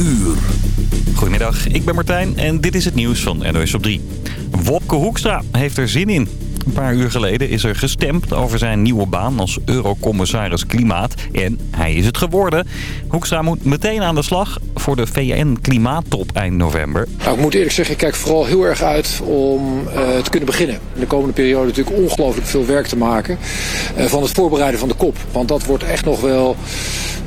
uur. Goedemiddag, ik ben Martijn en dit is het nieuws van NOS op 3. Wopke Hoekstra heeft er zin in. Een paar uur geleden is er gestemd over zijn nieuwe baan als eurocommissaris Klimaat. En hij is het geworden. Hoekstra moet meteen aan de slag voor de VN-klimaattop eind november. Nou, ik moet eerlijk zeggen, ik kijk vooral heel erg uit om uh, te kunnen beginnen. In de komende periode natuurlijk ongelooflijk veel werk te maken uh, van het voorbereiden van de kop. Want dat wordt echt nog wel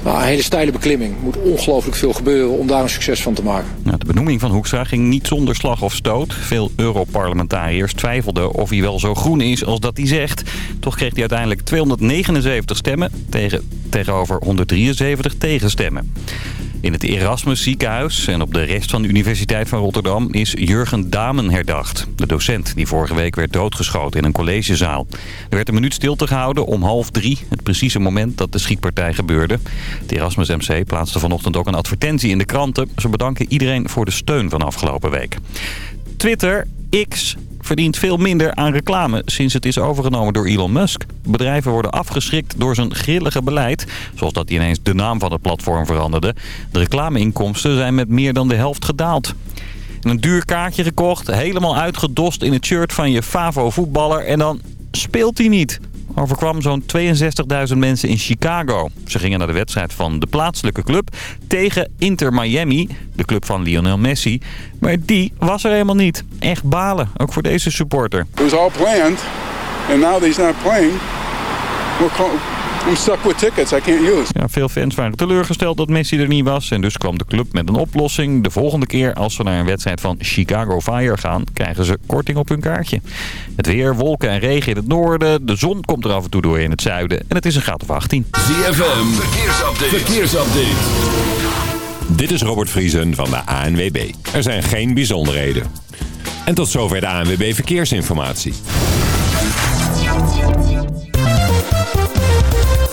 nou, een hele steile beklimming. Er moet ongelooflijk veel gebeuren om daar een succes van te maken. Nou, de benoeming van Hoekstra ging niet zonder slag of stoot. Veel Europarlementariërs twijfelden of hij wel zo groen is als dat hij zegt. Toch kreeg hij uiteindelijk 279 stemmen tegen, tegenover 173 tegenstemmen. In het Erasmus ziekenhuis en op de rest van de Universiteit van Rotterdam is Jurgen Damen herdacht. De docent die vorige week werd doodgeschoten in een collegezaal. Er werd een minuut stilte gehouden om half drie, het precieze moment dat de schietpartij gebeurde. Het Erasmus MC plaatste vanochtend ook een advertentie in de kranten. Ze bedanken iedereen voor de steun van afgelopen week. Twitter, X, verdient veel minder aan reclame sinds het is overgenomen door Elon Musk. Bedrijven worden afgeschrikt door zijn grillige beleid, zoals dat hij ineens de naam van het platform veranderde. De reclameinkomsten zijn met meer dan de helft gedaald. een duur kaartje gekocht, helemaal uitgedost in het shirt van je Favo voetballer en dan speelt hij niet overkwam zo'n 62.000 mensen in Chicago. Ze gingen naar de wedstrijd van de plaatselijke club tegen Inter Miami, de club van Lionel Messi. Maar die was er helemaal niet. Echt balen, ook voor deze supporter. It was all planned and now he's not playing. I'm stuck with tickets I can't use. Ja, veel fans waren teleurgesteld dat Messi er niet was. En dus kwam de club met een oplossing. De volgende keer als ze naar een wedstrijd van Chicago Fire gaan... krijgen ze korting op hun kaartje. Het weer, wolken en regen in het noorden. De zon komt er af en toe door in het zuiden. En het is een graad of 18. ZFM, verkeersupdate. verkeersupdate. Dit is Robert Vriesen van de ANWB. Er zijn geen bijzonderheden. En tot zover de ANWB Verkeersinformatie.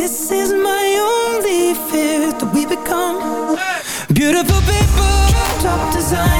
This is my only fear that we become beautiful people. Top designer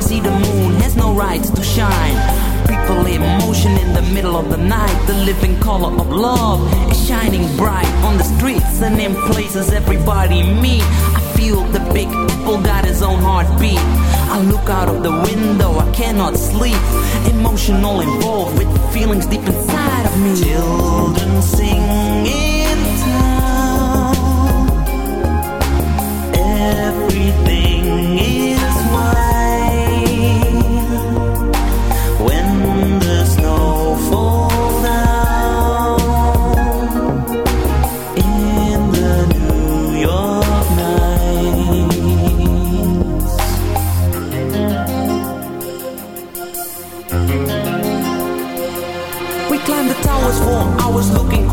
See, the moon has no rights to shine. People in motion in the middle of the night. The living color of love is shining bright on the streets and in places everybody meet. I feel the big apple got his own heartbeat. I look out of the window, I cannot sleep. Emotional involved with feelings deep inside of me. Children sing in town. everything is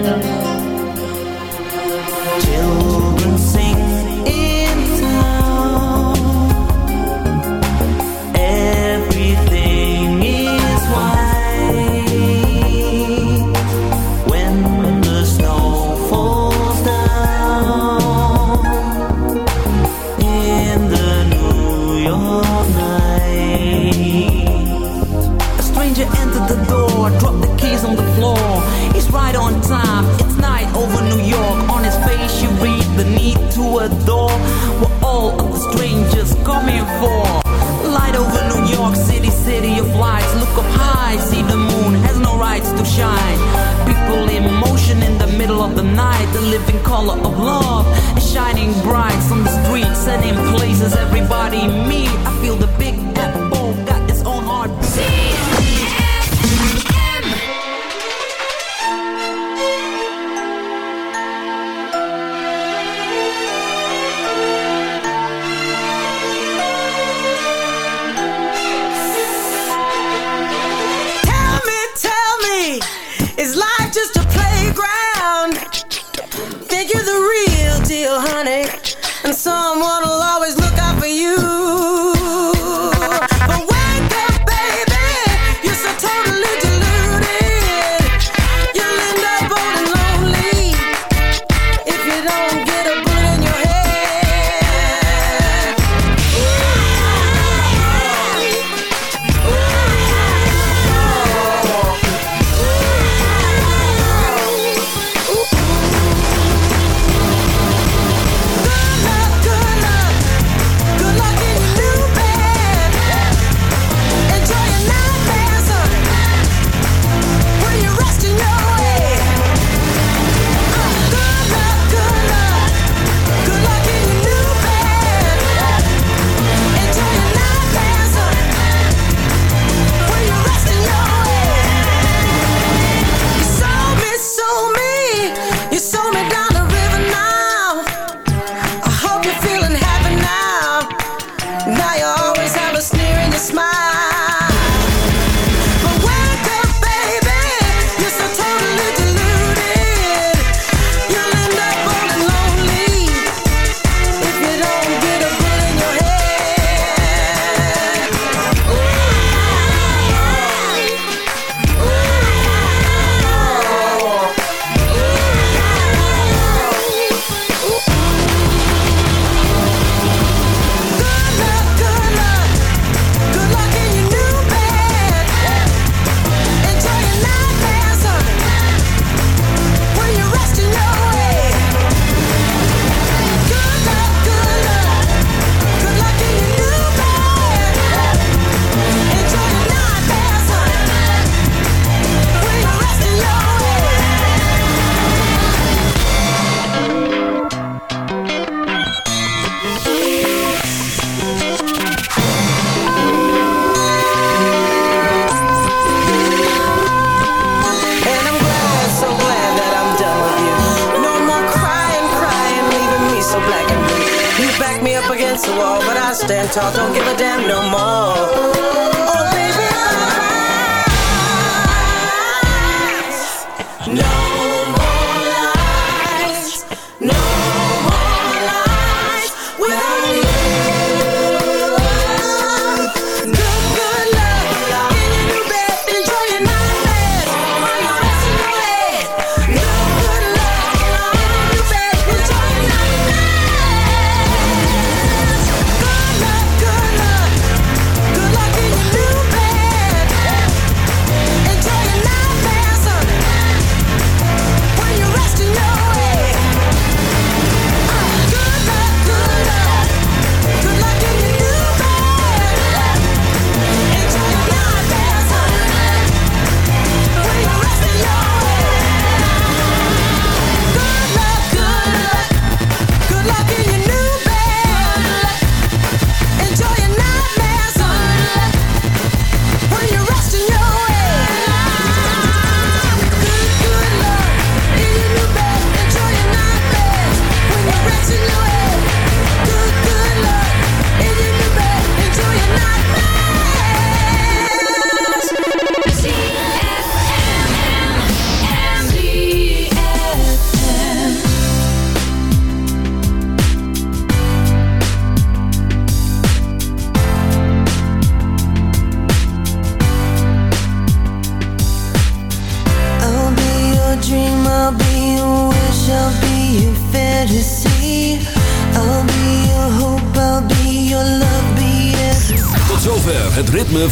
Children adore. What all of the strangers coming for? Light over New York City, city of lights. Look up high, see the moon has no rights to shine. People in motion in the middle of the night. The living color of love is shining bright on the streets and in places everybody meet. I feel the big apple got its own heartbeat.